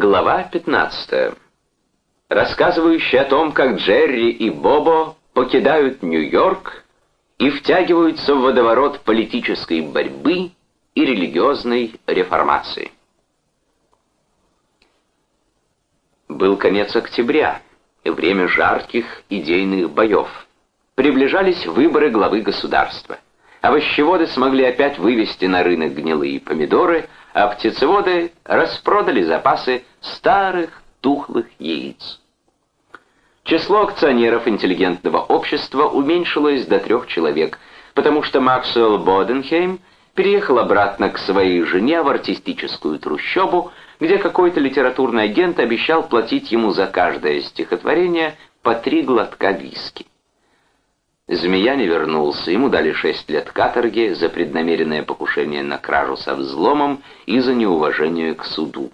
Глава 15. Рассказывающая о том, как Джерри и Бобо покидают Нью-Йорк и втягиваются в водоворот политической борьбы и религиозной реформации. Был конец октября, время жарких идейных боев. Приближались выборы главы государства. Овощеводы смогли опять вывести на рынок гнилые помидоры, а птицеводы распродали запасы старых тухлых яиц. Число акционеров интеллигентного общества уменьшилось до трех человек, потому что Максвелл Боденхейм переехал обратно к своей жене в артистическую трущобу, где какой-то литературный агент обещал платить ему за каждое стихотворение по три глотка виски. Змея не вернулся, ему дали шесть лет каторги за преднамеренное покушение на кражу со взломом и за неуважение к суду.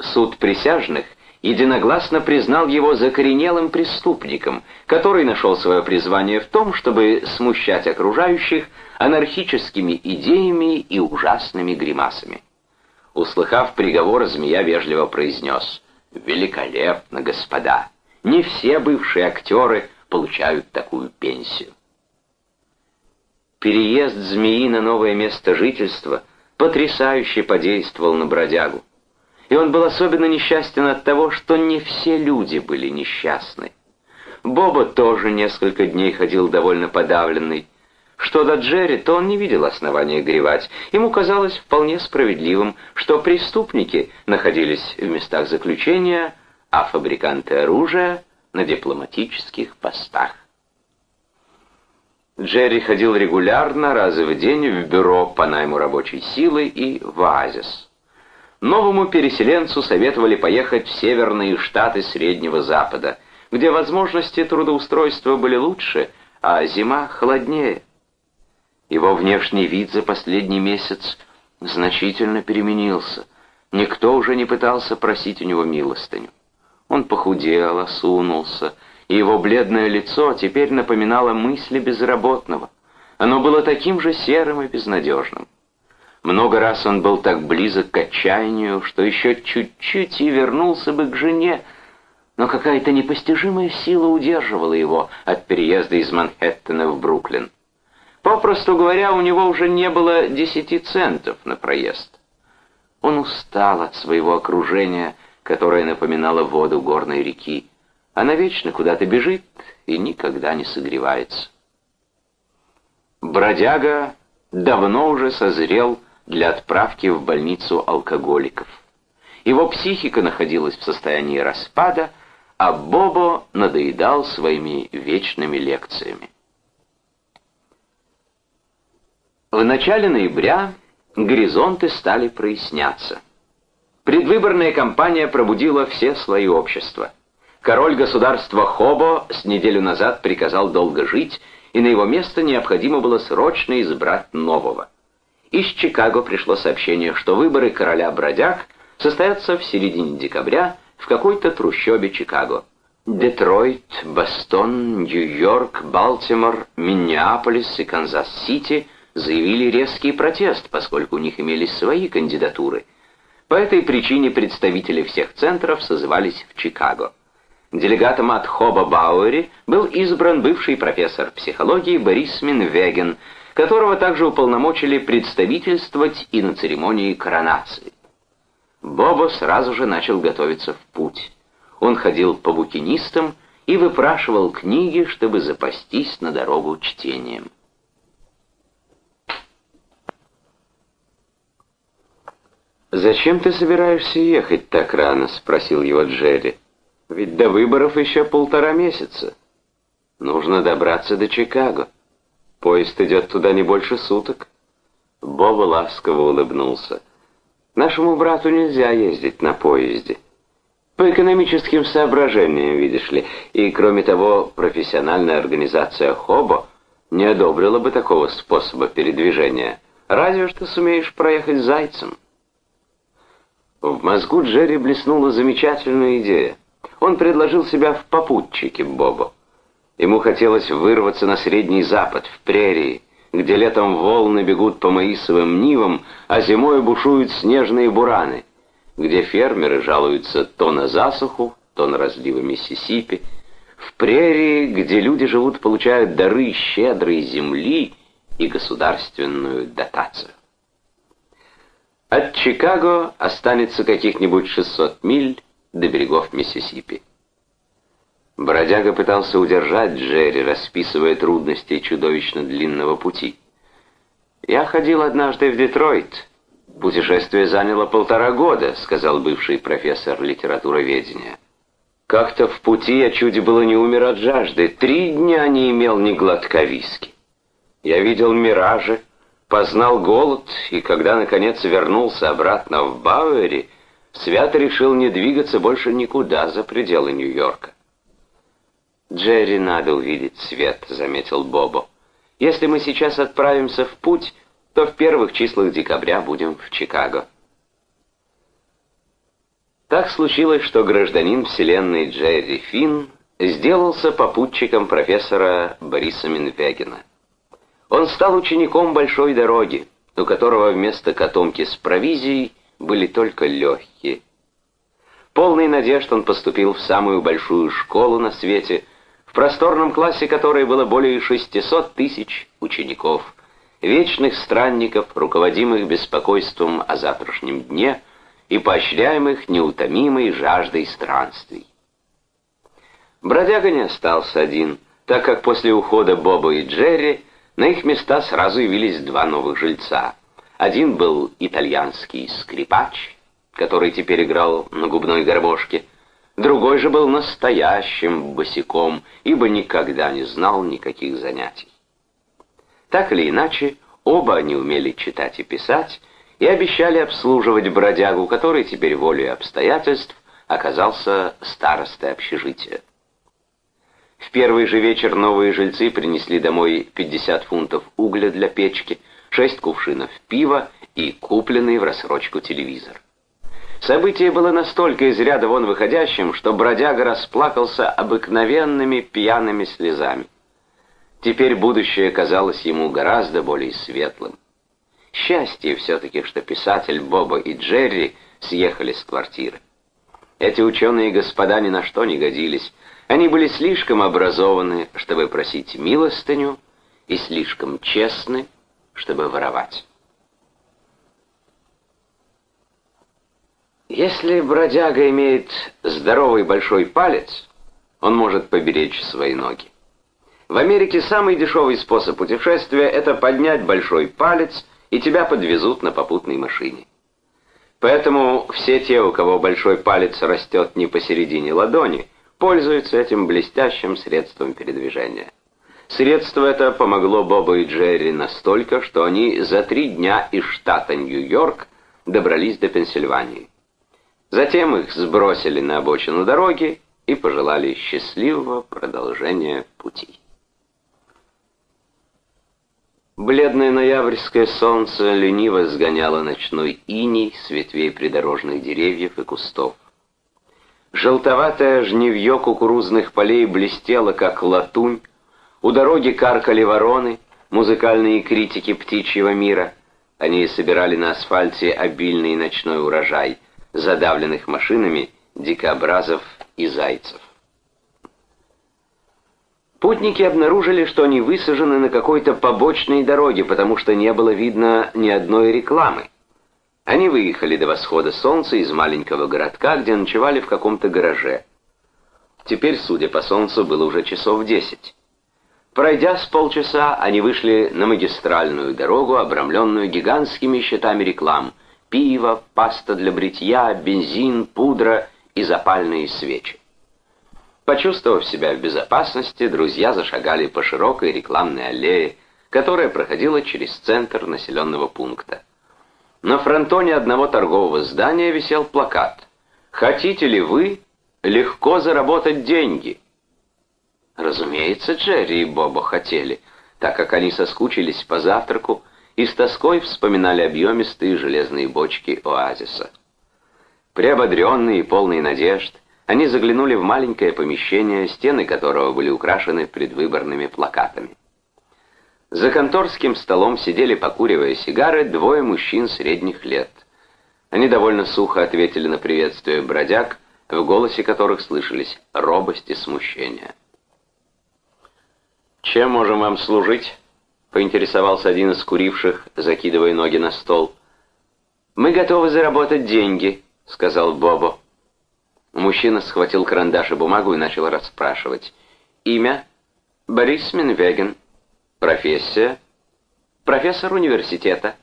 Суд присяжных единогласно признал его закоренелым преступником, который нашел свое призвание в том, чтобы смущать окружающих анархическими идеями и ужасными гримасами. Услыхав приговор, змея вежливо произнес «Великолепно, господа! Не все бывшие актеры получают такую пенсию. Переезд змеи на новое место жительства потрясающе подействовал на бродягу. И он был особенно несчастен от того, что не все люди были несчастны. Боба тоже несколько дней ходил довольно подавленный. Что до Джерри, то он не видел основания горевать. Ему казалось вполне справедливым, что преступники находились в местах заключения, а фабриканты оружия на дипломатических постах. Джерри ходил регулярно, раз в день, в бюро по найму рабочей силы и в оазис. Новому переселенцу советовали поехать в северные штаты Среднего Запада, где возможности трудоустройства были лучше, а зима холоднее. Его внешний вид за последний месяц значительно переменился. Никто уже не пытался просить у него милостыню. Он похудел, осунулся, и его бледное лицо теперь напоминало мысли безработного. Оно было таким же серым и безнадежным. Много раз он был так близок к отчаянию, что еще чуть-чуть и вернулся бы к жене, но какая-то непостижимая сила удерживала его от переезда из Манхэттена в Бруклин. Попросту говоря, у него уже не было десяти центов на проезд. Он устал от своего окружения, которая напоминала воду горной реки. Она вечно куда-то бежит и никогда не согревается. Бродяга давно уже созрел для отправки в больницу алкоголиков. Его психика находилась в состоянии распада, а Бобо надоедал своими вечными лекциями. В начале ноября горизонты стали проясняться. Предвыборная кампания пробудила все слои общества. Король государства Хобо с неделю назад приказал долго жить, и на его место необходимо было срочно избрать нового. Из Чикаго пришло сообщение, что выборы короля бродяг состоятся в середине декабря в какой-то трущобе Чикаго. Детройт, Бостон, Нью-Йорк, Балтимор, Миннеаполис и Канзас-Сити заявили резкий протест, поскольку у них имелись свои кандидатуры – по этой причине представители всех центров созывались в Чикаго. Делегатом от Хоба Бауэри был избран бывший профессор психологии Борис Минвеген, которого также уполномочили представительствовать и на церемонии коронации. Бобо сразу же начал готовиться в путь. Он ходил по букинистам и выпрашивал книги, чтобы запастись на дорогу чтением. «Зачем ты собираешься ехать так рано?» — спросил его Джерри. «Ведь до выборов еще полтора месяца. Нужно добраться до Чикаго. Поезд идет туда не больше суток». Боба ласково улыбнулся. «Нашему брату нельзя ездить на поезде. По экономическим соображениям, видишь ли. И, кроме того, профессиональная организация «Хобо» не одобрила бы такого способа передвижения. Разве что сумеешь проехать зайцем». В мозгу Джерри блеснула замечательная идея. Он предложил себя в попутчике Бобо. Ему хотелось вырваться на Средний Запад, в прерии, где летом волны бегут по маисовым нивам, а зимой бушуют снежные бураны. где фермеры жалуются то на засуху, то на разливы Миссисипи, в прерии, где люди живут, получают дары щедрой земли и государственную дотацию. От Чикаго останется каких-нибудь 600 миль до берегов Миссисипи. Бродяга пытался удержать Джерри, расписывая трудности чудовищно длинного пути. «Я ходил однажды в Детройт. Путешествие заняло полтора года», — сказал бывший профессор литературоведения. «Как-то в пути я чуть было не умер от жажды. Три дня не имел ни глотка виски. Я видел миражи, познал голод, и когда, наконец, вернулся обратно в Бауэри, свято решил не двигаться больше никуда за пределы Нью-Йорка. «Джерри надо увидеть свет», — заметил Бобо. «Если мы сейчас отправимся в путь, то в первых числах декабря будем в Чикаго». Так случилось, что гражданин Вселенной Джерри Финн сделался попутчиком профессора Бориса Минвегена. Он стал учеником большой дороги, у которого вместо котомки с провизией были только легкие. Полный надежд он поступил в самую большую школу на свете, в просторном классе которой было более 600 тысяч учеников, вечных странников, руководимых беспокойством о завтрашнем дне и поощряемых неутомимой жаждой странствий. Бродяга не остался один, так как после ухода Боба и Джерри на их места сразу явились два новых жильца. Один был итальянский скрипач, который теперь играл на губной гармошке, другой же был настоящим босиком, ибо никогда не знал никаких занятий. Так или иначе, оба они умели читать и писать, и обещали обслуживать бродягу, который теперь волей обстоятельств оказался старостой общежития. В первый же вечер новые жильцы принесли домой 50 фунтов угля для печки, 6 кувшинов пива и купленный в рассрочку телевизор. Событие было настолько из ряда вон выходящим, что бродяга расплакался обыкновенными пьяными слезами. Теперь будущее казалось ему гораздо более светлым. Счастье все-таки, что писатель Боба и Джерри съехали с квартиры. Эти ученые господа ни на что не годились, они были слишком образованы, чтобы просить милостыню, и слишком честны, чтобы воровать. Если бродяга имеет здоровый большой палец, он может поберечь свои ноги. В Америке самый дешевый способ путешествия — это поднять большой палец, и тебя подвезут на попутной машине. Поэтому все те, у кого большой палец растет не посередине ладони — пользуются этим блестящим средством передвижения. Средство это помогло Бобу и Джерри настолько, что они за три дня из штата Нью-Йорк добрались до Пенсильвании. Затем их сбросили на обочину дороги и пожелали счастливого продолжения пути. Бледное ноябрьское солнце лениво сгоняло ночной иней с ветвей придорожных деревьев и кустов. Желтоватое жневье кукурузных полей блестело, как латунь, у дороги каркали вороны, музыкальные критики птичьего мира. Они собирали на асфальте обильный ночной урожай, задавленных машинами дикобразов и зайцев. Путники обнаружили, что они высажены на какой-то побочной дороге, потому что не было видно ни одной рекламы. Они выехали до восхода солнца из маленького городка, где ночевали в каком-то гараже. Теперь, судя по солнцу, было уже часов десять. Пройдя с полчаса, они вышли на магистральную дорогу, обрамленную гигантскими щитами реклам. Пиво, паста для бритья, бензин, пудра и запальные свечи. Почувствовав себя в безопасности, друзья зашагали по широкой рекламной аллее, которая проходила через центр населенного пункта. На фронтоне одного торгового здания висел плакат «Хотите ли вы легко заработать деньги?» Разумеется, Джерри и Боба хотели, так как они соскучились по завтраку и с тоской вспоминали объемистые железные бочки оазиса. Приободренные и полные надежд, они заглянули в маленькое помещение, стены которого были украшены предвыборными плакатами. За конторским столом сидели, покуривая сигары, двое мужчин средних лет. Они довольно сухо ответили на приветствие бродяг, в голосе которых слышались робость и смущение. «Чем можем вам служить?» — поинтересовался один из куривших, закидывая ноги на стол. «Мы готовы заработать деньги», — сказал Бобо. Мужчина схватил карандаш и бумагу и начал расспрашивать. «Имя?» «Борис Минвеген». «Профессия?» «Профессор университета».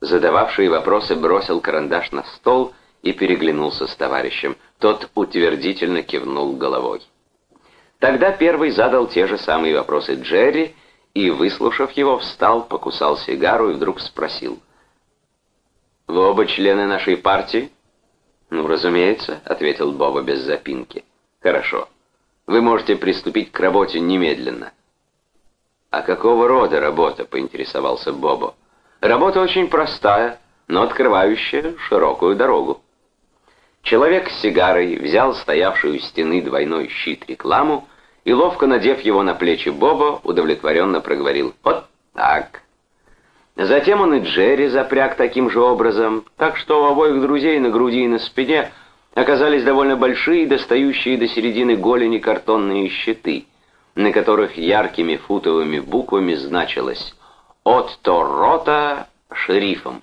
Задававший вопросы бросил карандаш на стол и переглянулся с товарищем. Тот утвердительно кивнул головой. Тогда первый задал те же самые вопросы Джерри, и, выслушав его, встал, покусал сигару и вдруг спросил. «Вы оба члены нашей партии?» «Ну, разумеется», — ответил Боба без запинки. «Хорошо. Вы можете приступить к работе немедленно». «А какого рода работа?» — поинтересовался Бобо. «Работа очень простая, но открывающая широкую дорогу». Человек с сигарой взял стоявшую у стены двойной щит рекламу и, ловко надев его на плечи Боба, удовлетворенно проговорил «Вот так». Затем он и Джерри запряг таким же образом, так что у обоих друзей на груди и на спине оказались довольно большие, достающие до середины голени картонные щиты, на которых яркими футовыми буквами значилось «От Торрота шерифом».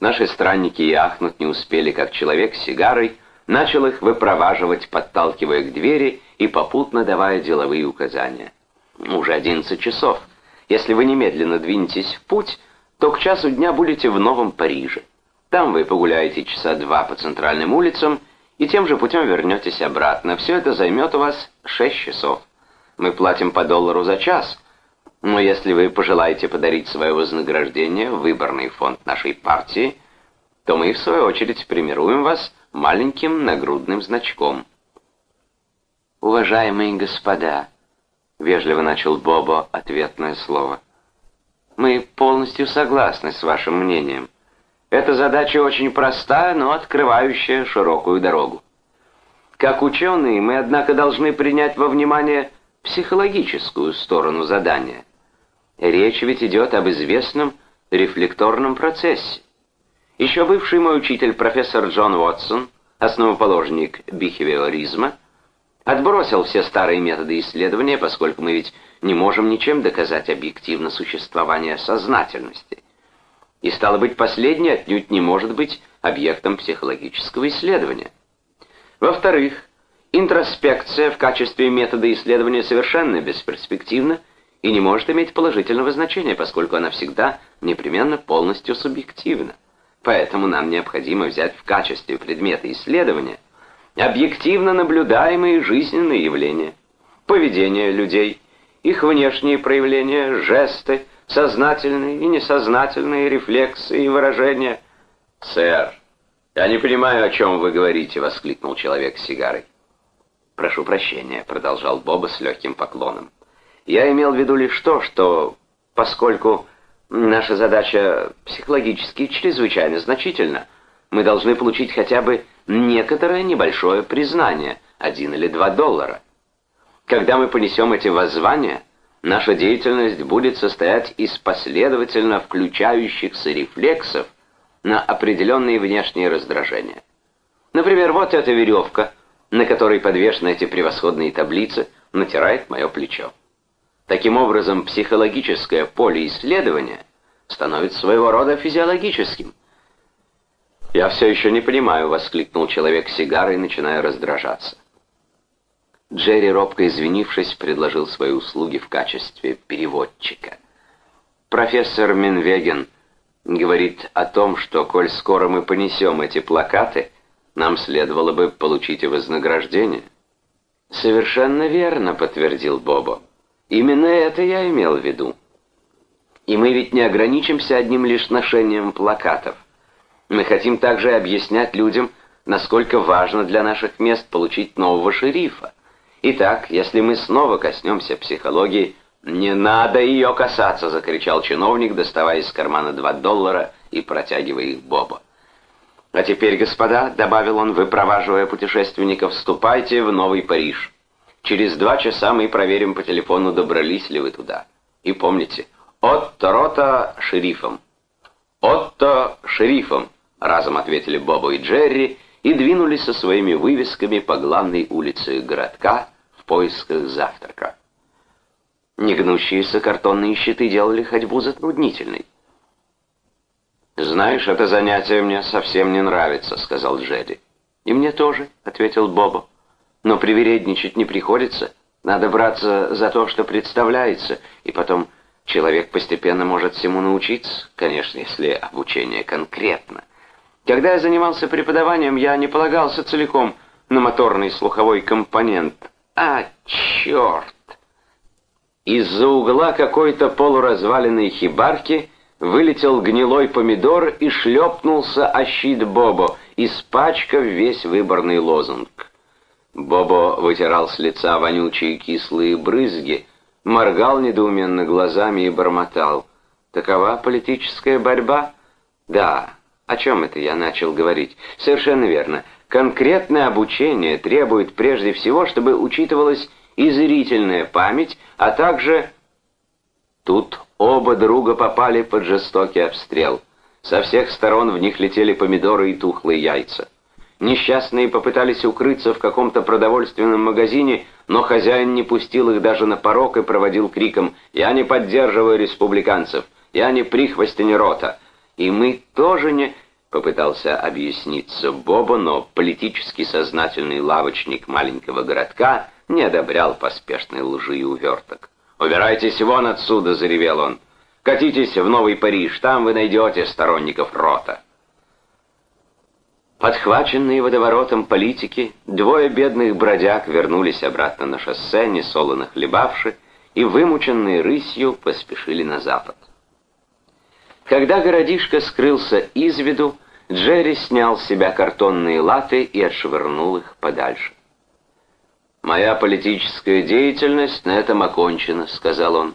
Наши странники и ахнуть не успели, как человек с сигарой начал их выпроваживать, подталкивая к двери и попутно давая деловые указания. Уже одиннадцать часов. Если вы немедленно двинетесь в путь, то к часу дня будете в Новом Париже. Там вы погуляете часа два по центральным улицам и тем же путем вернетесь обратно. Все это займет у вас шесть часов. Мы платим по доллару за час, но если вы пожелаете подарить свое вознаграждение в выборный фонд нашей партии, то мы, в свою очередь, премируем вас маленьким нагрудным значком. «Уважаемые господа», — вежливо начал Бобо ответное слово, — «мы полностью согласны с вашим мнением. Эта задача очень простая, но открывающая широкую дорогу. Как ученые, мы, однако, должны принять во внимание психологическую сторону задания. Речь ведь идет об известном рефлекторном процессе. Еще бывший мой учитель, профессор Джон Уотсон, основоположник бихевиоризма, отбросил все старые методы исследования, поскольку мы ведь не можем ничем доказать объективно существование сознательности. И стало быть, последнее отнюдь не может быть объектом психологического исследования. Во-вторых, интроспекция в качестве метода исследования совершенно бесперспективна и не может иметь положительного значения, поскольку она всегда непременно полностью субъективна. Поэтому нам необходимо взять в качестве предмета исследования объективно наблюдаемые жизненные явления, поведение людей, их внешние проявления, жесты, сознательные и несознательные рефлексы и выражения. «Сэр, я не понимаю, о чем вы говорите», — воскликнул человек с сигарой. «Прошу прощения», — продолжал Боба с легким поклоном. «Я имел в виду лишь то, что, поскольку Наша задача психологически чрезвычайно значительна. Мы должны получить хотя бы некоторое небольшое признание, один или два доллара. Когда мы понесем эти воззвания, наша деятельность будет состоять из последовательно включающихся рефлексов на определенные внешние раздражения. Например, вот эта веревка, на которой подвешены эти превосходные таблицы, натирает мое плечо. Таким образом, психологическое поле исследования становится своего рода физиологическим. «Я все еще не понимаю», — воскликнул человек сигарой, начиная раздражаться. Джерри, робко извинившись, предложил свои услуги в качестве переводчика. «Профессор Минвеген говорит о том, что, коль скоро мы понесем эти плакаты, нам следовало бы получить и вознаграждение». «Совершенно верно», — подтвердил Бобо. Именно это я имел в виду. И мы ведь не ограничимся одним лишь ношением плакатов. Мы хотим также объяснять людям, насколько важно для наших мест получить нового шерифа. Итак, если мы снова коснемся психологии, «Не надо ее касаться!» — закричал чиновник, доставая из кармана два доллара и протягивая их Бобу. «А теперь, господа», — добавил он, выпроваживая путешественников, — «вступайте в Новый Париж». Через два часа мы проверим по телефону, добрались ли вы туда. И помните, от Торота шерифом. «Отто шерифом», — разом ответили Бобо и Джерри и двинулись со своими вывесками по главной улице городка в поисках завтрака. Негнущиеся картонные щиты делали ходьбу затруднительной. «Знаешь, это занятие мне совсем не нравится», — сказал Джерри. «И мне тоже», — ответил Бобо. «Но привередничать не приходится. Надо браться за то, что представляется, и потом человек постепенно может всему научиться, конечно, если обучение конкретно. Когда я занимался преподаванием, я не полагался целиком на моторный слуховой компонент. А, черт! Из-за угла какой-то полуразваленной хибарки вылетел гнилой помидор и шлепнулся о щит Бобо, испачкав весь выборный лозунг. Бобо вытирал с лица вонючие кислые брызги, моргал недоуменно глазами и бормотал. Такова политическая борьба? Да. О чем это я начал говорить? Совершенно верно. Конкретное обучение требует прежде всего, чтобы учитывалась и зрительная память, а также... Тут оба друга попали под жестокий обстрел. Со всех сторон в них летели помидоры и тухлые яйца. Несчастные попытались укрыться в каком-то продовольственном магазине, но хозяин не пустил их даже на порог и проводил криком «Я не поддерживаю республиканцев! Я не прихвостень рота!» «И мы тоже не...» — попытался объясниться Боба, но политически сознательный лавочник маленького городка не одобрял поспешной лжи и уверток. «Убирайтесь вон отсюда!» — заревел он. «Катитесь в Новый Париж, там вы найдете сторонников рота!» Подхваченные водоворотом политики, двое бедных бродяг вернулись обратно на шоссе, несолоно хлебавши, и, вымученные рысью, поспешили на запад. Когда городишко скрылся из виду, Джерри снял с себя картонные латы и отшвырнул их подальше. «Моя политическая деятельность на этом окончена», — сказал он.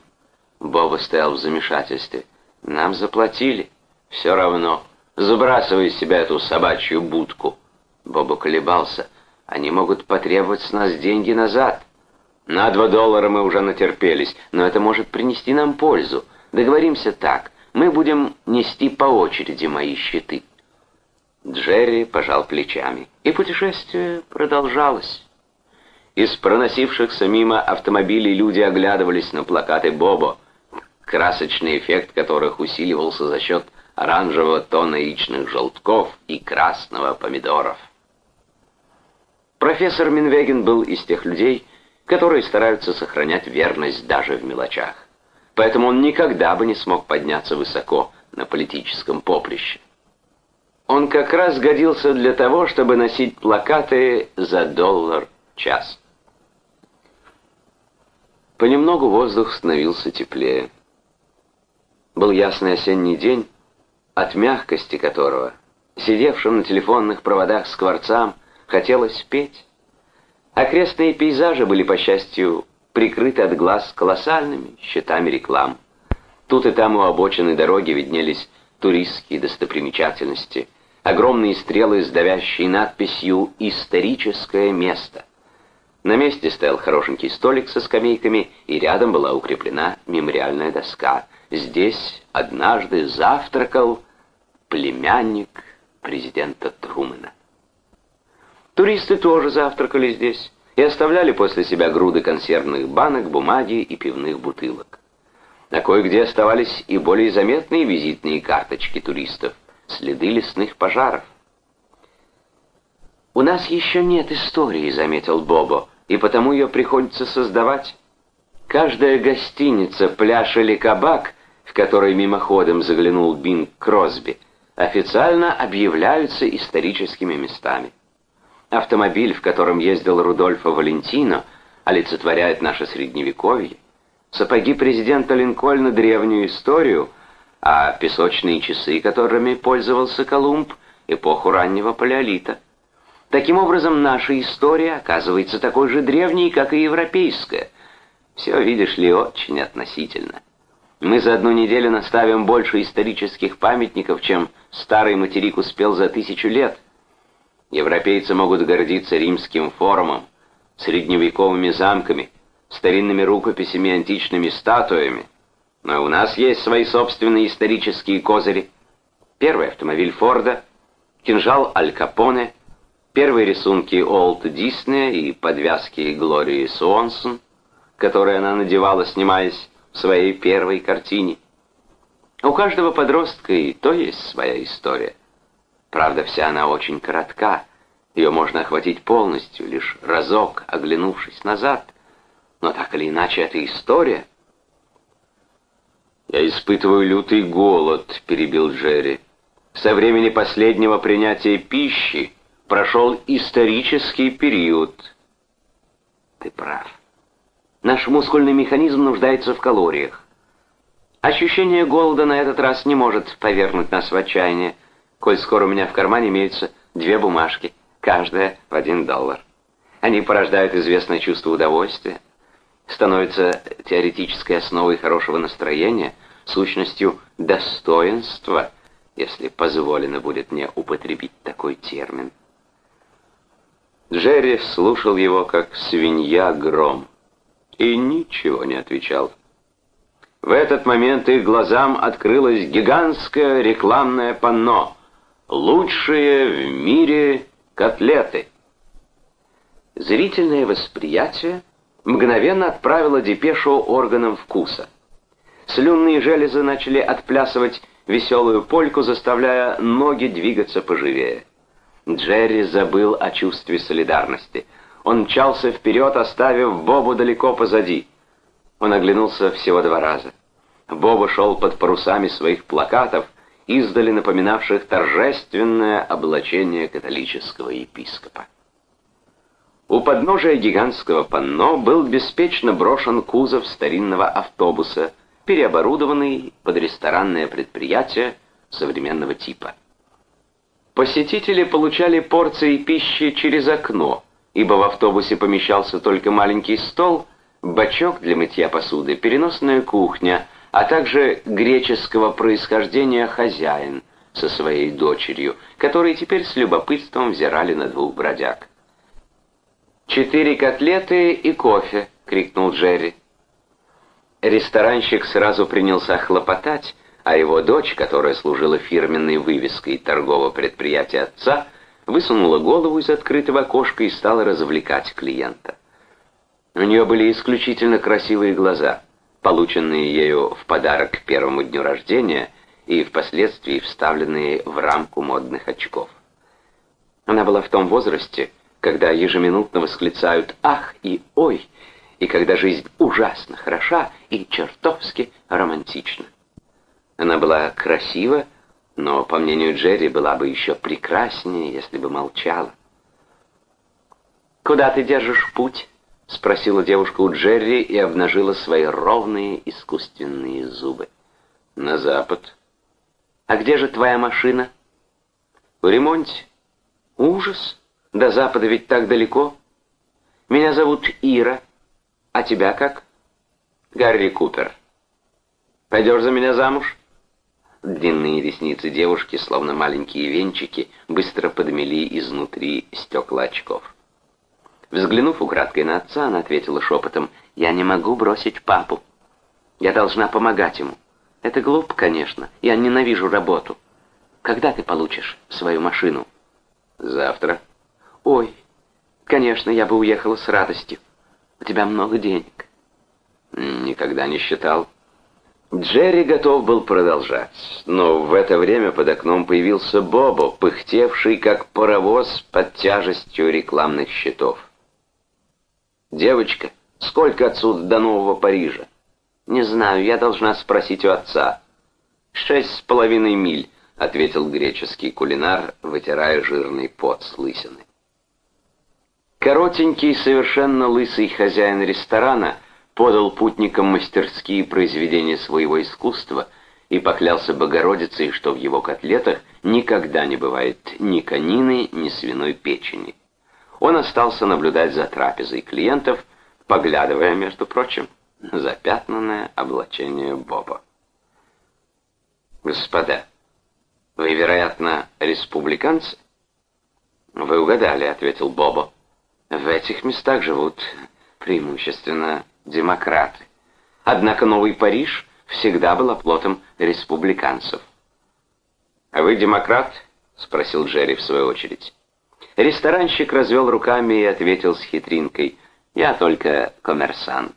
Боба стоял в замешательстве. «Нам заплатили. Все равно». Забрасывай из себя эту собачью будку. Боба колебался. Они могут потребовать с нас деньги назад. На два доллара мы уже натерпелись, но это может принести нам пользу. Договоримся так. Мы будем нести по очереди мои щиты. Джерри пожал плечами, и путешествие продолжалось. Из проносившихся мимо автомобилей люди оглядывались на плакаты Бобо, красочный эффект которых усиливался за счет оранжевого тона яичных желтков и красного помидоров. Профессор Минвеген был из тех людей, которые стараются сохранять верность даже в мелочах. Поэтому он никогда бы не смог подняться высоко на политическом поприще. Он как раз годился для того, чтобы носить плакаты за доллар час. Понемногу воздух становился теплее. Был ясный осенний день, от мягкости которого, сидевшим на телефонных проводах скворцам, хотелось петь. Окрестные пейзажи были, по счастью, прикрыты от глаз колоссальными щитами реклам. Тут и там у обочины дороги виднелись туристские достопримечательности, огромные стрелы с давящей надписью «Историческое место». На месте стоял хорошенький столик со скамейками, и рядом была укреплена мемориальная доска. Здесь однажды завтракал племянник президента Трумэна. Туристы тоже завтракали здесь и оставляли после себя груды консервных банок, бумаги и пивных бутылок. На кое-где оставались и более заметные визитные карточки туристов, следы лесных пожаров. «У нас еще нет истории», — заметил Бобо, — «и потому ее приходится создавать. Каждая гостиница, пляж или кабак, в который мимоходом заглянул Бинг Кросби — официально объявляются историческими местами. Автомобиль, в котором ездил Рудольфо Валентино, олицетворяет наше средневековье. Сапоги президента Линкольна — древнюю историю, а песочные часы, которыми пользовался Колумб, — эпоху раннего палеолита. Таким образом, наша история оказывается такой же древней, как и европейская. Все, видишь ли, очень относительно. Мы за одну неделю наставим больше исторических памятников, чем старый материк успел за тысячу лет. Европейцы могут гордиться римским форумом, средневековыми замками, старинными рукописями античными статуями. Но у нас есть свои собственные исторические козыри. Первый автомобиль Форда, кинжал Аль Капоне, первые рисунки Олд Диснея и подвязки Глории Суонсон, которые она надевала, снимаясь в своей первой картине. У каждого подростка и то есть своя история. Правда, вся она очень коротка, ее можно охватить полностью, лишь разок, оглянувшись назад. Но так или иначе, это история. «Я испытываю лютый голод», — перебил Джерри. «Со времени последнего принятия пищи прошел исторический период». «Ты прав. Наш мускульный механизм нуждается в калориях. Ощущение голода на этот раз не может повернуть нас в отчаяние, коль скоро у меня в кармане имеются две бумажки каждая в один доллар. Они порождают известное чувство удовольствия, становятся теоретической основой хорошего настроения, сущностью достоинства, если позволено будет мне употребить такой термин. Джерри слушал его, как свинья гром, и ничего не отвечал. В этот момент их глазам открылось гигантское рекламное панно «Лучшие в мире котлеты. Зрительное восприятие мгновенно отправило депешу органам вкуса. Слюнные железы начали отплясывать веселую польку, заставляя ноги двигаться поживее. Джерри забыл о чувстве солидарности. Он мчался вперед, оставив Бобу далеко позади. Он оглянулся всего два раза. Боба шел под парусами своих плакатов — издали напоминавших торжественное облачение католического епископа. У подножия гигантского панно был беспечно брошен кузов старинного автобуса, переоборудованный под ресторанное предприятие современного типа. Посетители получали порции пищи через окно, ибо в автобусе помещался только маленький стол, бачок для мытья посуды, переносная кухня — а также греческого происхождения хозяин со своей дочерью, которые теперь с любопытством взирали на двух бродяг. «Четыре котлеты и кофе!» — крикнул Джерри. Ресторанщик сразу принялся хлопотать, а его дочь, которая служила фирменной вывеской торгового предприятия отца, высунула голову из открытого окошка и стала развлекать клиента. У нее были исключительно красивые глаза — полученные ею в подарок к первому дню рождения и впоследствии вставленные в рамку модных очков. Она была в том возрасте, когда ежеминутно восклицают «ах» и «ой», и когда жизнь ужасно хороша и чертовски романтична. Она была красива, но, по мнению Джерри, была бы еще прекраснее, если бы молчала. «Куда ты держишь путь?» — спросила девушка у Джерри и обнажила свои ровные искусственные зубы. «На запад». «А где же твоя машина?» «В ремонте». «Ужас! До запада ведь так далеко. Меня зовут Ира. А тебя как?» «Гарри Купер». «Пойдешь за меня замуж?» Длинные ресницы девушки, словно маленькие венчики, быстро подмели изнутри стекла очков. Взглянув украдкой на отца, она ответила шепотом, «Я не могу бросить папу. Я должна помогать ему. Это глупо, конечно. Я ненавижу работу. Когда ты получишь свою машину?» «Завтра». «Ой, конечно, я бы уехала с радостью. У тебя много денег». «Никогда не считал». Джерри готов был продолжать, но в это время под окном появился Бобо, пыхтевший как паровоз под тяжестью рекламных щитов. «Девочка, сколько отсюда до Нового Парижа?» «Не знаю, я должна спросить у отца». «Шесть с половиной миль», — ответил греческий кулинар, вытирая жирный пот с лысины. Коротенький, совершенно лысый хозяин ресторана подал путникам мастерские произведения своего искусства и поклялся Богородицей, что в его котлетах никогда не бывает ни конины, ни свиной печени. Он остался наблюдать за трапезой клиентов, поглядывая, между прочим, на запятнанное облачение Боба. «Господа, вы, вероятно, республиканцы?» «Вы угадали», — ответил Бобо. «В этих местах живут преимущественно демократы. Однако Новый Париж всегда был оплотом республиканцев. «А вы демократ?» — спросил Джерри в свою очередь. Ресторанщик развел руками и ответил с хитринкой. «Я только коммерсант.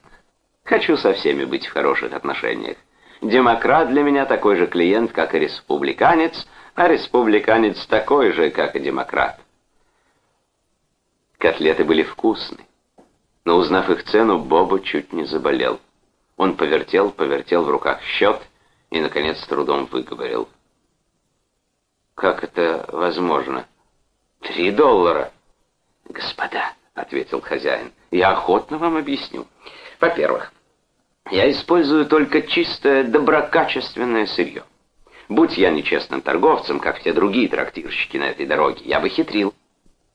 Хочу со всеми быть в хороших отношениях. Демократ для меня такой же клиент, как и республиканец, а республиканец такой же, как и демократ». Котлеты были вкусны, но, узнав их цену, Боба чуть не заболел. Он повертел, повертел в руках счет и, наконец, с трудом выговорил. «Как это возможно?» «Три доллара!» «Господа», — ответил хозяин, — «я охотно вам объясню. Во-первых, я использую только чистое доброкачественное сырье. Будь я нечестным торговцем, как все другие трактирщики на этой дороге, я бы хитрил.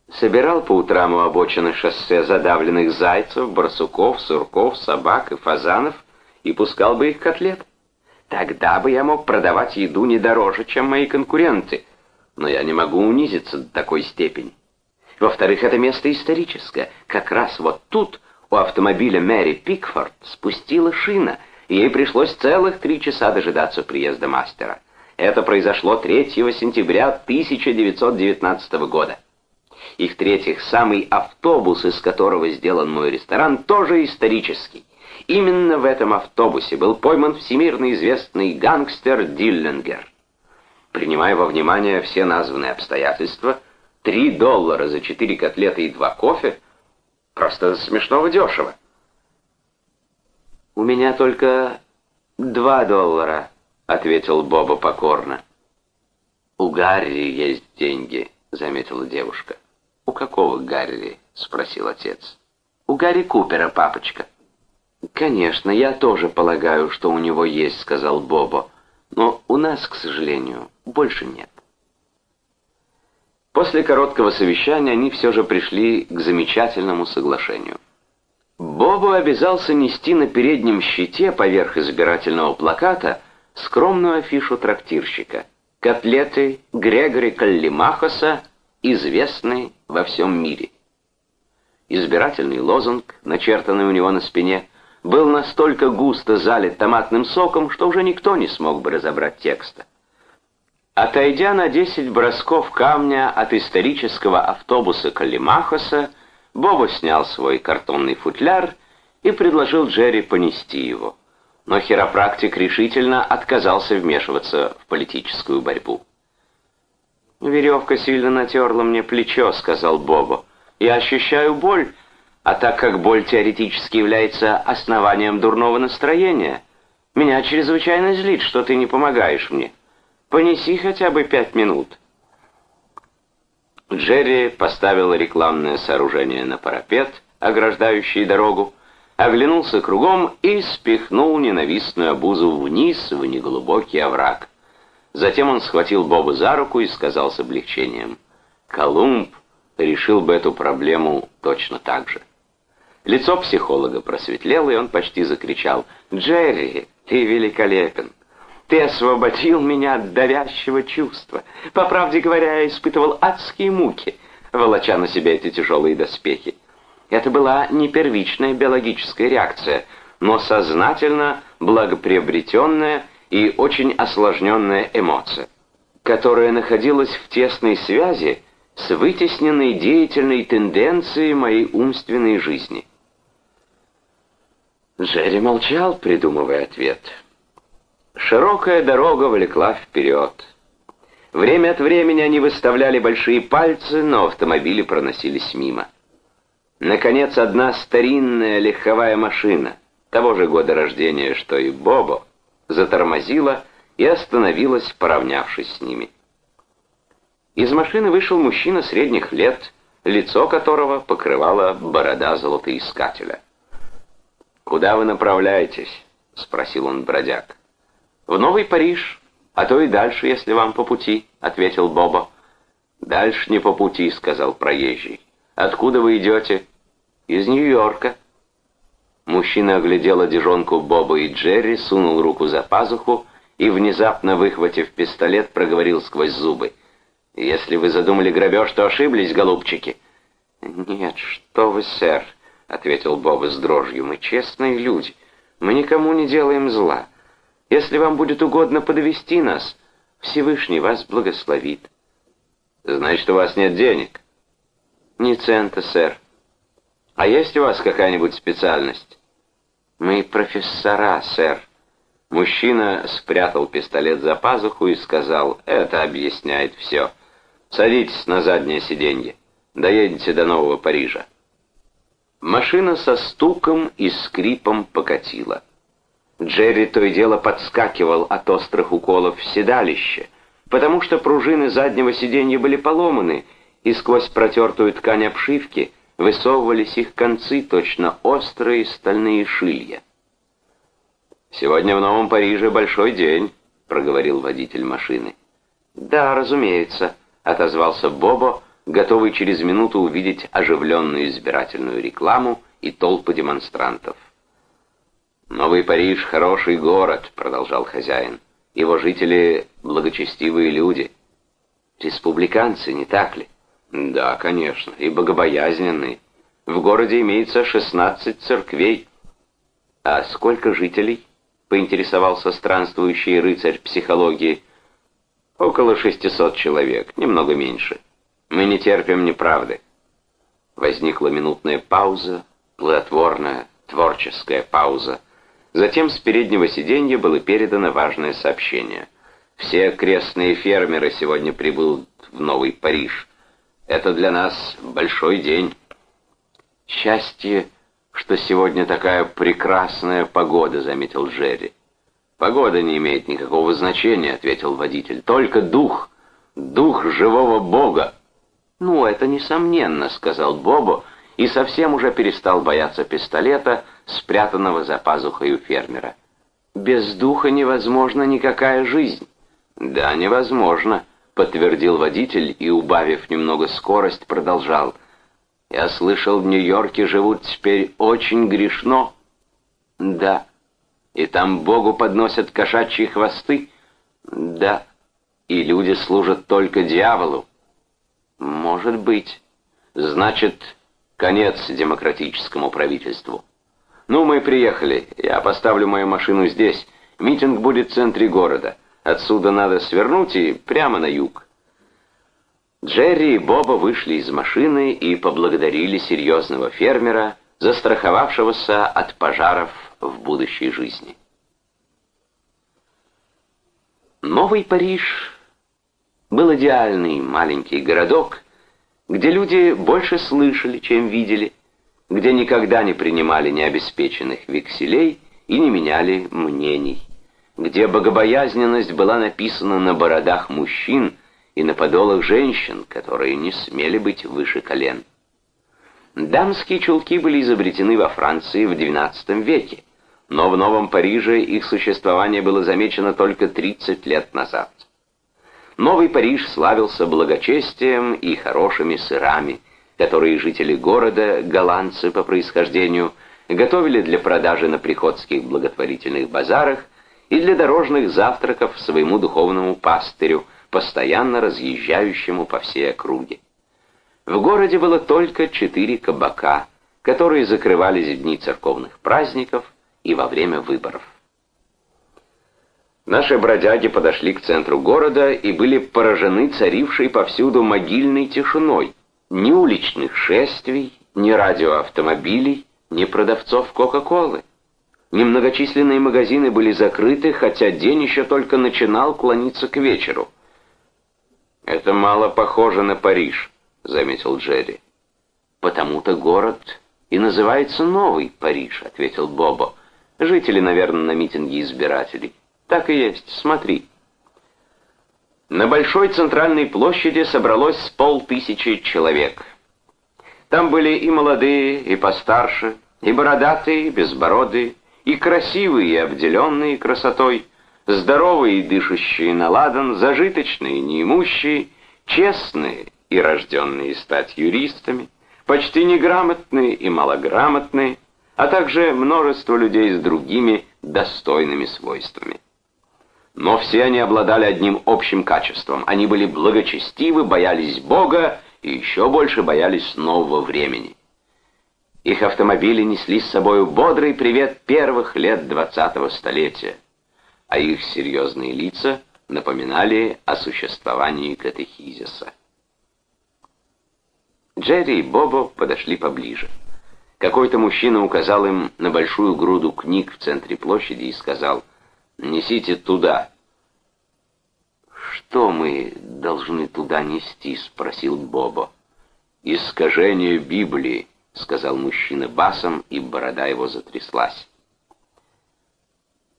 Собирал по утрам у обочины шоссе задавленных зайцев, барсуков, сурков, собак и фазанов и пускал бы их котлет. Тогда бы я мог продавать еду не дороже, чем мои конкуренты, но я не могу унизиться до такой степени. Во-вторых, это место историческое. Как раз вот тут у автомобиля Мэри Пикфорд спустила шина, и ей пришлось целых три часа дожидаться приезда мастера. Это произошло 3 сентября 1919 года. И в-третьих, самый автобус, из которого сделан мой ресторан, тоже исторический. Именно в этом автобусе был пойман всемирно известный гангстер Диллингер. Принимая во внимание все названные обстоятельства, 3 доллара за 4 котлеты и 2 кофе просто смешного дешево. «У меня только 2 доллара», — ответил Боба покорно. «У Гарри есть деньги», — заметила девушка. «У какого Гарри?» — спросил отец. «У Гарри Купера, папочка». «Конечно, я тоже полагаю, что у него есть», — сказал Бобо. «Но у нас, к сожалению, больше нет». После короткого совещания они все же пришли к замечательному соглашению. Бобо обязался нести на переднем щите поверх избирательного плаката скромную афишу трактирщика. Котлеты Грегори Каллимахоса известны во всем мире. Избирательный лозунг, начертанный у него на спине, был настолько густо залит томатным соком, что уже никто не смог бы разобрать текста. Отойдя на десять бросков камня от исторического автобуса Калимахоса, Боба снял свой картонный футляр и предложил Джерри понести его. Но хиропрактик решительно отказался вмешиваться в политическую борьбу. «Веревка сильно натерла мне плечо», — сказал Бобо. «Я ощущаю боль, а так как боль теоретически является основанием дурного настроения, меня чрезвычайно злит, что ты не помогаешь мне. Понеси хотя бы пять минут». Джерри поставил рекламное сооружение на парапет, ограждающий дорогу, оглянулся кругом и спихнул ненавистную обузу вниз в неглубокий овраг. Затем он схватил Боба за руку и сказал с облегчением, «Колумб решил бы эту проблему точно так же». Лицо психолога просветлело, и он почти закричал, «Джерри, ты великолепен! Ты освободил меня от давящего чувства. По правде говоря, я испытывал адские муки, волоча на себя эти тяжелые доспехи. Это была не первичная биологическая реакция, но сознательно благоприобретенная и очень осложненная эмоция, которая находилась в тесной связи с вытесненной деятельной тенденцией моей умственной жизни. Джерри молчал, придумывая ответ. Широкая дорога влекла вперед. Время от времени они выставляли большие пальцы, но автомобили проносились мимо. Наконец, одна старинная легковая машина, того же года рождения, что и Бобо, затормозила и остановилась, поравнявшись с ними. Из машины вышел мужчина средних лет, лицо которого покрывала борода золотоискателя. «Куда вы направляетесь?» — спросил он бродяг. «В Новый Париж, а то и дальше, если вам по пути», — ответил Боба. «Дальше не по пути», — сказал проезжий. «Откуда вы идете?» «Из Нью-Йорка». Мужчина оглядел одежонку Боба и Джерри, сунул руку за пазуху и, внезапно выхватив пистолет, проговорил сквозь зубы. «Если вы задумали грабеж, то ошиблись, голубчики». «Нет, что вы, сэр», — ответил Боба с дрожью. «Мы честные люди. Мы никому не делаем зла. Если вам будет угодно подвести нас, Всевышний вас благословит. Значит, у вас нет денег? Ни цента, сэр. А есть у вас какая-нибудь специальность? Мы профессора, сэр. Мужчина спрятал пистолет за пазуху и сказал, это объясняет все. Садитесь на заднее сиденье. Доедете до Нового Парижа. Машина со стуком и скрипом покатила. Джерри то и дело подскакивал от острых уколов в седалище, потому что пружины заднего сиденья были поломаны, и сквозь протертую ткань обшивки высовывались их концы, точно острые стальные шилья. «Сегодня в Новом Париже большой день», — проговорил водитель машины. «Да, разумеется», — отозвался Бобо, готовый через минуту увидеть оживленную избирательную рекламу и толпы демонстрантов. «Новый Париж — хороший город», — продолжал хозяин. «Его жители — благочестивые люди. Республиканцы, не так ли?» «Да, конечно, и богобоязненные. В городе имеется 16 церквей». «А сколько жителей?» — поинтересовался странствующий рыцарь психологии. «Около 600 человек, немного меньше. Мы не терпим неправды». Возникла минутная пауза, плодотворная, творческая пауза. Затем с переднего сиденья было передано важное сообщение. Все крестные фермеры сегодня прибудут в Новый Париж. Это для нас большой день. Счастье, что сегодня такая прекрасная погода, заметил Джерри. Погода не имеет никакого значения, ответил водитель. Только дух, дух живого Бога. Ну, это несомненно, сказал Бобо, и совсем уже перестал бояться пистолета, спрятанного за пазухой у фермера. «Без духа невозможна никакая жизнь». «Да, невозможно», — подтвердил водитель и, убавив немного скорость, продолжал. «Я слышал, в Нью-Йорке живут теперь очень грешно». «Да». «И там Богу подносят кошачьи хвосты?» «Да». «И люди служат только дьяволу?» «Может быть». «Значит, конец демократическому правительству». «Ну, мы приехали. Я поставлю мою машину здесь. Митинг будет в центре города. Отсюда надо свернуть и прямо на юг». Джерри и Боба вышли из машины и поблагодарили серьезного фермера, застраховавшегося от пожаров в будущей жизни. Новый Париж был идеальный маленький городок, где люди больше слышали, чем видели, где никогда не принимали необеспеченных векселей и не меняли мнений, где богобоязненность была написана на бородах мужчин и на подолах женщин, которые не смели быть выше колен. Дамские чулки были изобретены во Франции в XII веке, но в Новом Париже их существование было замечено только 30 лет назад. Новый Париж славился благочестием и хорошими сырами, которые жители города, голландцы по происхождению, готовили для продажи на приходских благотворительных базарах и для дорожных завтраков своему духовному пастырю, постоянно разъезжающему по всей округе. В городе было только четыре кабака, которые закрывались в дни церковных праздников и во время выборов. Наши бродяги подошли к центру города и были поражены царившей повсюду могильной тишиной, ни уличных шествий, ни радиоавтомобилей, ни продавцов Кока-Колы. Немногочисленные магазины были закрыты, хотя день еще только начинал клониться к вечеру. «Это мало похоже на Париж», — заметил Джерри. «Потому-то город и называется Новый Париж», — ответил Бобо. «Жители, наверное, на митинге избирателей». «Так и есть, смотри». На Большой Центральной площади собралось с полтысячи человек. Там были и молодые, и постарше, и бородатые, и безбородые, и красивые, и обделенные красотой, здоровые и дышащие на ладан, зажиточные и неимущие, честные и рожденные стать юристами, почти неграмотные и малограмотные, а также множество людей с другими достойными свойствами. Но все они обладали одним общим качеством. Они были благочестивы, боялись Бога и еще больше боялись нового времени. Их автомобили несли с собой бодрый привет первых лет двадцатого столетия, а их серьезные лица напоминали о существовании катехизиса. Джерри и Бобо подошли поближе. Какой-то мужчина указал им на большую груду книг в центре площади и сказал «Несите туда». «Что мы должны туда нести?» — спросил Бобо. «Искажение Библии», — сказал мужчина басом, и борода его затряслась.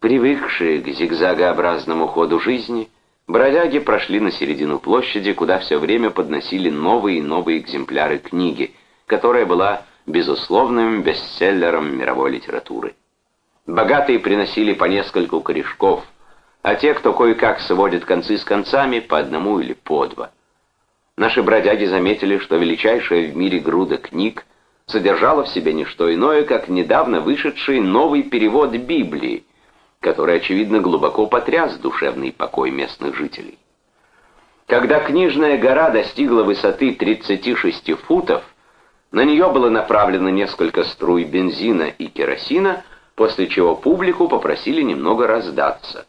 Привыкшие к зигзагообразному ходу жизни, бродяги прошли на середину площади, куда все время подносили новые и новые экземпляры книги, которая была безусловным бестселлером мировой литературы. Богатые приносили по нескольку корешков, а те, кто кое-как сводит концы с концами, по одному или по два. Наши бродяги заметили, что величайшая в мире груда книг содержала в себе не что иное, как недавно вышедший новый перевод Библии, который, очевидно, глубоко потряс душевный покой местных жителей. Когда книжная гора достигла высоты 36 футов, на нее было направлено несколько струй бензина и керосина, после чего публику попросили немного раздаться.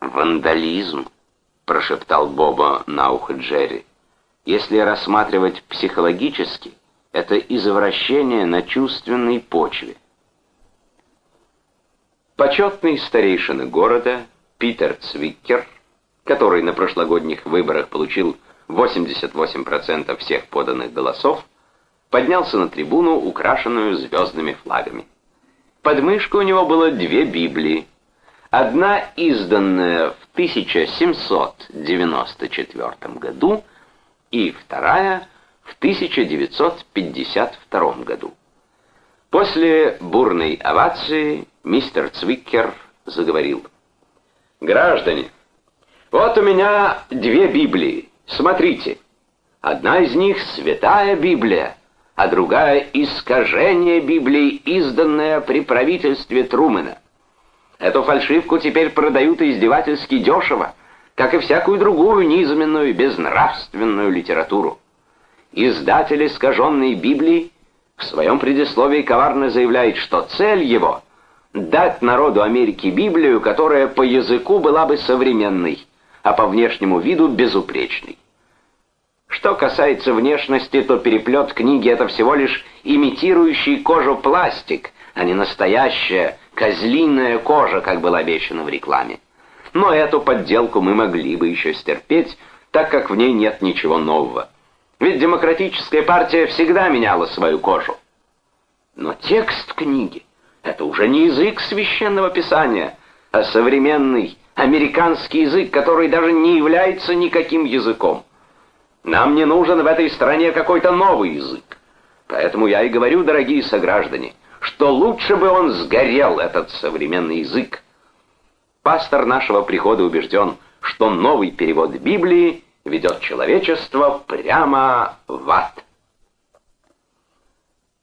«Вандализм», — прошептал Боба на ухо Джерри. «Если рассматривать психологически, это извращение на чувственной почве». Почетный старейшина города Питер Цвиккер, который на прошлогодних выборах получил 88% всех поданных голосов, поднялся на трибуну, украшенную звездными флагами. Под мышкой у него было две Библии. Одна, изданная в 1794 году, и вторая в 1952 году. После бурной овации мистер Цвиккер заговорил. «Граждане, вот у меня две Библии. Смотрите, одна из них — Святая Библия, а другая — искажение Библии, изданное при правительстве Трумэна. Эту фальшивку теперь продают издевательски дешево, как и всякую другую низменную, безнравственную литературу. Издатель искаженной Библии в своем предисловии коварно заявляет, что цель его — дать народу Америки Библию, которая по языку была бы современной, а по внешнему виду безупречной. Что касается внешности, то переплет книги — это всего лишь имитирующий кожу пластик, а не настоящая козлиная кожа, как было обещано в рекламе. Но эту подделку мы могли бы еще стерпеть, так как в ней нет ничего нового. Ведь демократическая партия всегда меняла свою кожу. Но текст книги — это уже не язык священного писания, а современный американский язык, который даже не является никаким языком. Нам не нужен в этой стране какой-то новый язык. Поэтому я и говорю, дорогие сограждане, что лучше бы он сгорел, этот современный язык. Пастор нашего прихода убежден, что новый перевод Библии ведет человечество прямо в ад.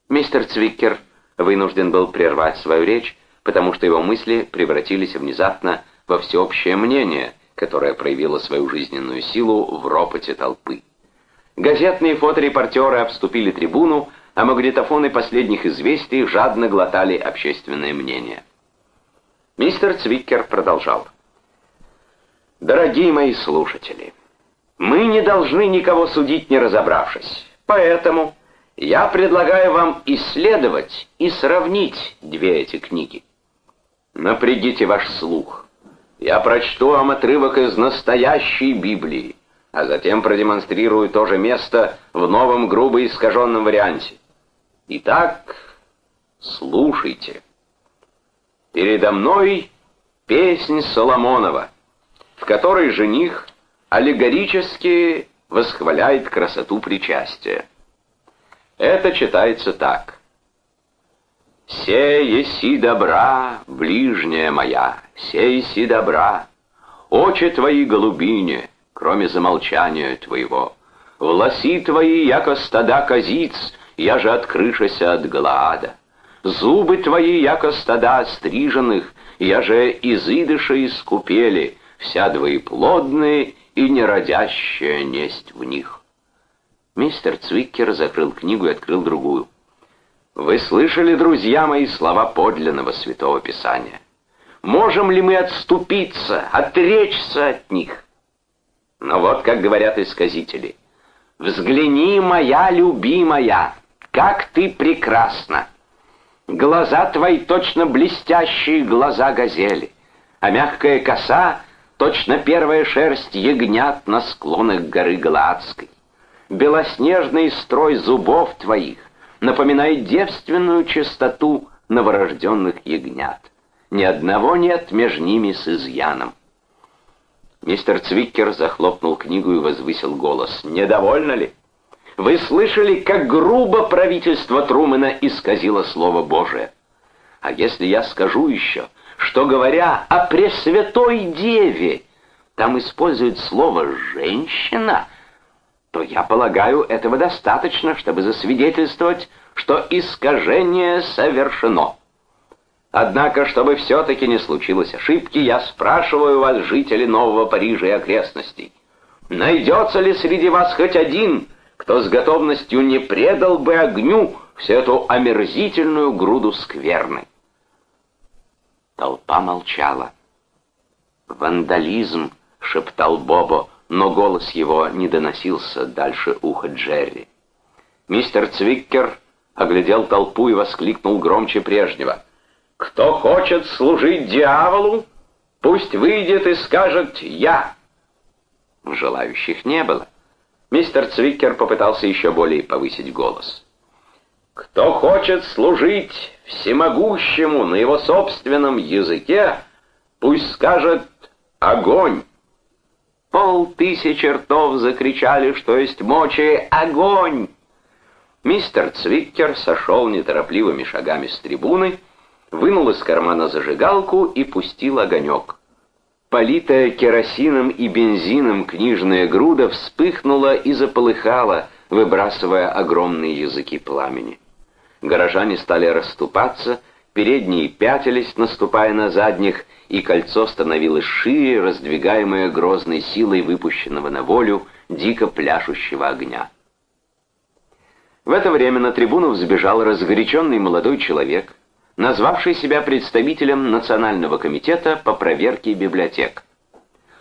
Мистер Цвиккер вынужден был прервать свою речь, потому что его мысли превратились внезапно во всеобщее мнение, которое проявило свою жизненную силу в ропоте толпы. Газетные фоторепортеры обступили трибуну, а магнитофоны последних известий жадно глотали общественное мнение. Мистер Цвиккер продолжал. «Дорогие мои слушатели, мы не должны никого судить, не разобравшись. Поэтому я предлагаю вам исследовать и сравнить две эти книги. Напрягите ваш слух. Я прочту вам отрывок из настоящей Библии а затем продемонстрирую то же место в новом грубо искаженном варианте. Итак, слушайте. Передо мной песнь Соломонова, в которой жених аллегорически восхваляет красоту причастия. Это читается так. «Се еси добра, ближняя моя, се еси добра, очи твои голубине, кроме замолчания твоего. Власи твои, яко стада козиц, я же открышася от глада. Зубы твои, яко стада стриженных, я же изыдыша искупели, вся двоеплодные и неродящая несть в них. Мистер Цвиккер закрыл книгу и открыл другую. Вы слышали, друзья мои, слова подлинного Святого Писания? Можем ли мы отступиться, отречься от них? Но вот как говорят исказители. «Взгляни, моя любимая, как ты прекрасна! Глаза твои точно блестящие глаза газели, а мягкая коса — точно первая шерсть ягнят на склонах горы Галаадской. Белоснежный строй зубов твоих напоминает девственную чистоту новорожденных ягнят. Ни одного нет между ними с изъяном. Мистер Цвиккер захлопнул книгу и возвысил голос. «Недовольно ли? Вы слышали, как грубо правительство Трумэна исказило Слово Божие? А если я скажу еще, что, говоря о Пресвятой Деве, там используют слово «женщина», то я полагаю, этого достаточно, чтобы засвидетельствовать, что искажение совершено. Однако, чтобы все-таки не случилось ошибки, я спрашиваю вас, жители Нового Парижа и окрестностей, найдется ли среди вас хоть один, кто с готовностью не предал бы огню всю эту омерзительную груду скверны? Толпа молчала. «Вандализм!» — шептал Бобо, но голос его не доносился дальше уха Джерри. Мистер Цвиккер оглядел толпу и воскликнул громче прежнего — кто хочет служить дьяволу, пусть выйдет и скажет «я». Желающих не было. Мистер Цвикер попытался еще более повысить голос. Кто хочет служить всемогущему на его собственном языке, пусть скажет «огонь». Полтысячи ртов закричали, что есть мочи «огонь». Мистер Цвиккер сошел неторопливыми шагами с трибуны вынул из кармана зажигалку и пустил огонек. Политая керосином и бензином книжная груда вспыхнула и заполыхала, выбрасывая огромные языки пламени. Горожане стали расступаться, передние пятились, наступая на задних, и кольцо становилось шире, раздвигаемое грозной силой выпущенного на волю дико пляшущего огня. В это время на трибуну взбежал разгоряченный молодой человек, назвавший себя представителем Национального комитета по проверке библиотек.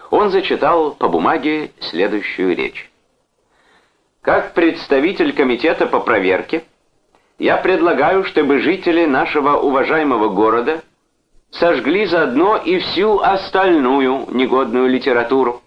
Он зачитал по бумаге следующую речь. Как представитель комитета по проверке, я предлагаю, чтобы жители нашего уважаемого города сожгли заодно и всю остальную негодную литературу.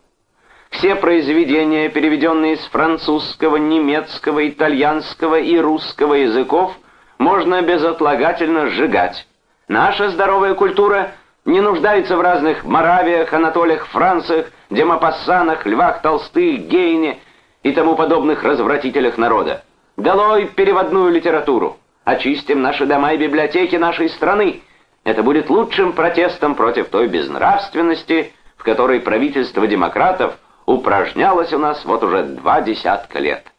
Все произведения, переведенные с французского, немецкого, итальянского и русского языков – можно безотлагательно сжигать. Наша здоровая культура не нуждается в разных Моравиях, Анатолиях, Франциях, Демопассанах, Львах Толстых, Гейне и тому подобных развратителях народа. Долой переводную литературу. Очистим наши дома и библиотеки нашей страны. Это будет лучшим протестом против той безнравственности, в которой правительство демократов упражнялось у нас вот уже два десятка лет.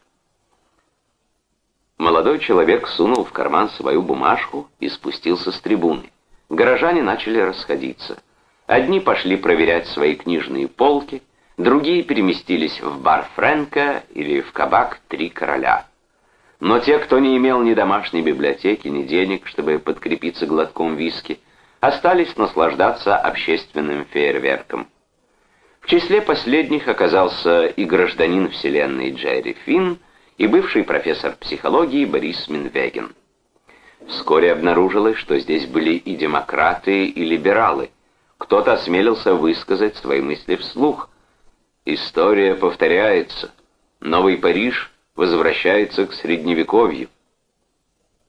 Молодой человек сунул в карман свою бумажку и спустился с трибуны. Горожане начали расходиться. Одни пошли проверять свои книжные полки, другие переместились в бар Фрэнка или в кабак «Три короля». Но те, кто не имел ни домашней библиотеки, ни денег, чтобы подкрепиться глотком виски, остались наслаждаться общественным фейерверком. В числе последних оказался и гражданин вселенной Джерри Финн, и бывший профессор психологии Борис Минвеген. Вскоре обнаружилось, что здесь были и демократы, и либералы. Кто-то осмелился высказать свои мысли вслух. История повторяется. Новый Париж возвращается к Средневековью.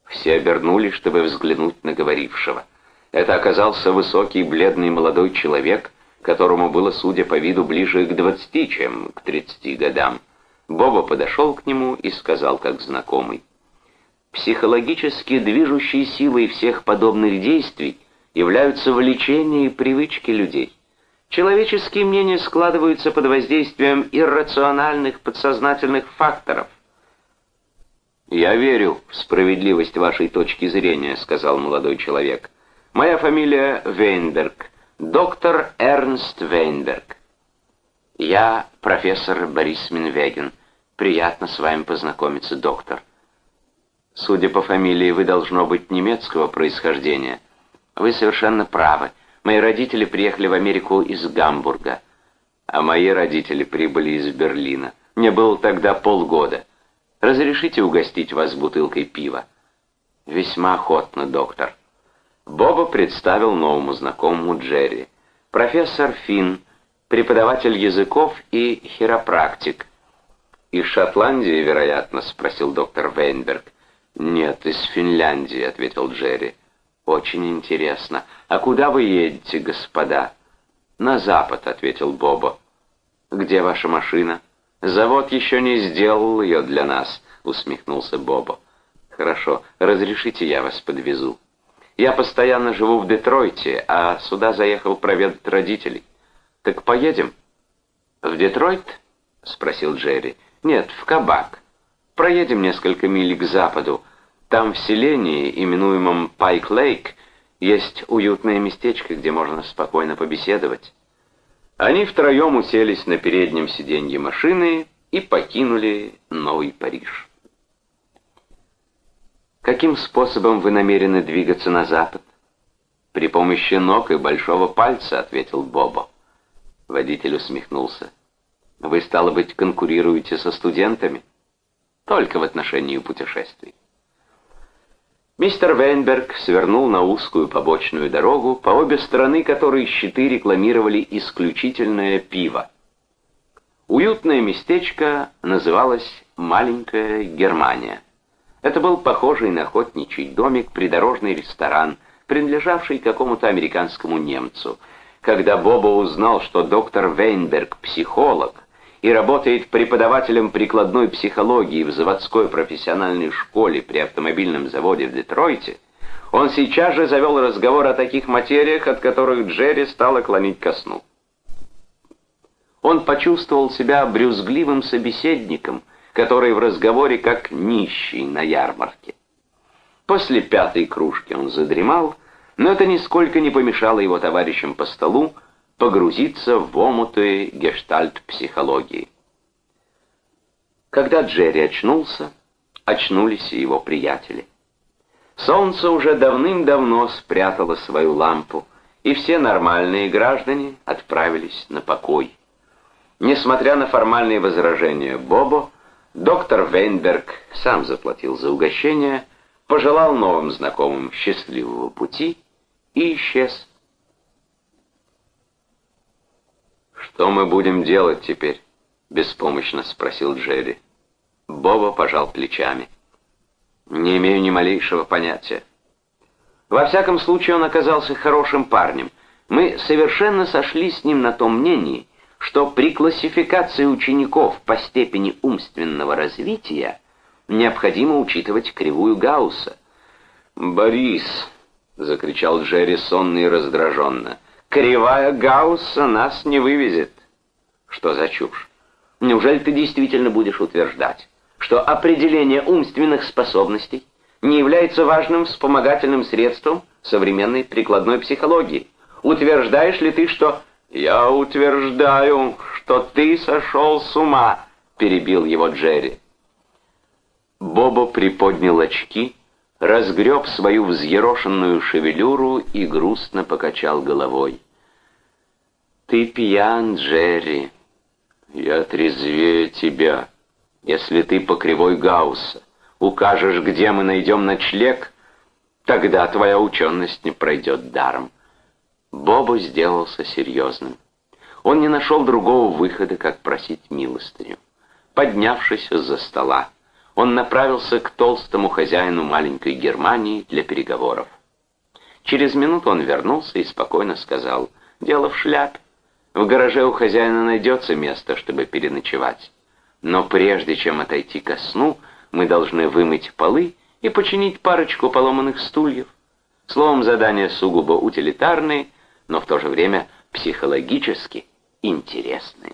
Все обернулись, чтобы взглянуть на говорившего. Это оказался высокий, бледный молодой человек, которому было, судя по виду, ближе к двадцати, чем к тридцати годам. Боба подошел к нему и сказал, как знакомый. Психологически движущей силой всех подобных действий являются влечения и привычки людей. Человеческие мнения складываются под воздействием иррациональных подсознательных факторов. «Я верю в справедливость вашей точки зрения», — сказал молодой человек. «Моя фамилия Вейнберг, доктор Эрнст Вейнберг». «Я профессор Борис Минвеген. Приятно с вами познакомиться, доктор. Судя по фамилии, вы должно быть немецкого происхождения. Вы совершенно правы. Мои родители приехали в Америку из Гамбурга, а мои родители прибыли из Берлина. Мне было тогда полгода. Разрешите угостить вас бутылкой пива? Весьма охотно, доктор. Боба представил новому знакомому Джерри. Профессор Финн, преподаватель языков и хиропрактик. «Из Шотландии, вероятно?» — спросил доктор Вейнберг. «Нет, из Финляндии», — ответил Джерри. «Очень интересно. А куда вы едете, господа?» «На запад», — ответил Бобо. «Где ваша машина?» «Завод еще не сделал ее для нас», — усмехнулся Бобо. «Хорошо, разрешите, я вас подвезу. Я постоянно живу в Детройте, а сюда заехал проведать родителей. Так поедем?» «В Детройт?» — спросил Джерри. «Нет, в Кабак. Проедем несколько миль к западу, там в селении, именуемом Пайк-Лейк, есть уютное местечко, где можно спокойно побеседовать. Они втроем уселись на переднем сиденье машины и покинули Новый Париж. Каким способом вы намерены двигаться на запад? При помощи ног и большого пальца, ответил Бобо. Водитель усмехнулся. Вы, стало быть, конкурируете со студентами? Только в отношении путешествий. Мистер Вейнберг свернул на узкую побочную дорогу, по обе стороны которой щиты рекламировали исключительное пиво. Уютное местечко называлось «Маленькая Германия». Это был похожий на охотничий домик придорожный ресторан, принадлежавший какому-то американскому немцу. Когда Боба узнал, что доктор Вейнберг — психолог, и работает преподавателем прикладной психологии в заводской профессиональной школе при автомобильном заводе в Детройте, он сейчас же завел разговор о таких материях, от которых Джерри стала клонить ко сну. Он почувствовал себя брюзгливым собеседником, который в разговоре как нищий на ярмарке. После пятой кружки он задремал, но это нисколько не помешало его товарищам по столу погрузиться в омуты гештальт-психологии. Когда Джерри очнулся, очнулись и его приятели. Солнце уже давным-давно спрятало свою лампу, и все нормальные граждане отправились на покой. Несмотря на формальные возражения Бобо, доктор Вейнберг сам заплатил за угощение, пожелал новым знакомым счастливого пути и исчез. «Что мы будем делать теперь?» — беспомощно спросил Джерри. Боба пожал плечами. «Не имею ни малейшего понятия. Во всяком случае, он оказался хорошим парнем. Мы совершенно сошлись с ним на том мнении, что при классификации учеников по степени умственного развития необходимо учитывать кривую Гаусса. «Борис!» — закричал Джерри сонно и раздраженно. Кривая Гаусса нас не вывезет. Что за чушь? Неужели ты действительно будешь утверждать, что определение умственных способностей не является важным вспомогательным средством современной прикладной психологии? Утверждаешь ли ты, что... «Я утверждаю, что ты сошел с ума», — перебил его Джерри. Бобо приподнял очки, разгреб свою взъерошенную шевелюру и грустно покачал головой. «Ты пьян, Джерри. Я трезвее тебя. Если ты по кривой Гаусса укажешь, где мы найдем ночлег, тогда твоя ученость не пройдет даром». Бобу сделался серьезным. Он не нашел другого выхода, как просить милостыню. Поднявшись из-за стола, он направился к толстому хозяину маленькой Германии для переговоров. Через минуту он вернулся и спокойно сказал, «Дело в шляпе. В гараже у хозяина найдется место, чтобы переночевать. Но прежде чем отойти ко сну, мы должны вымыть полы и починить парочку поломанных стульев. Словом, задание сугубо утилитарное, но в то же время психологически интересное.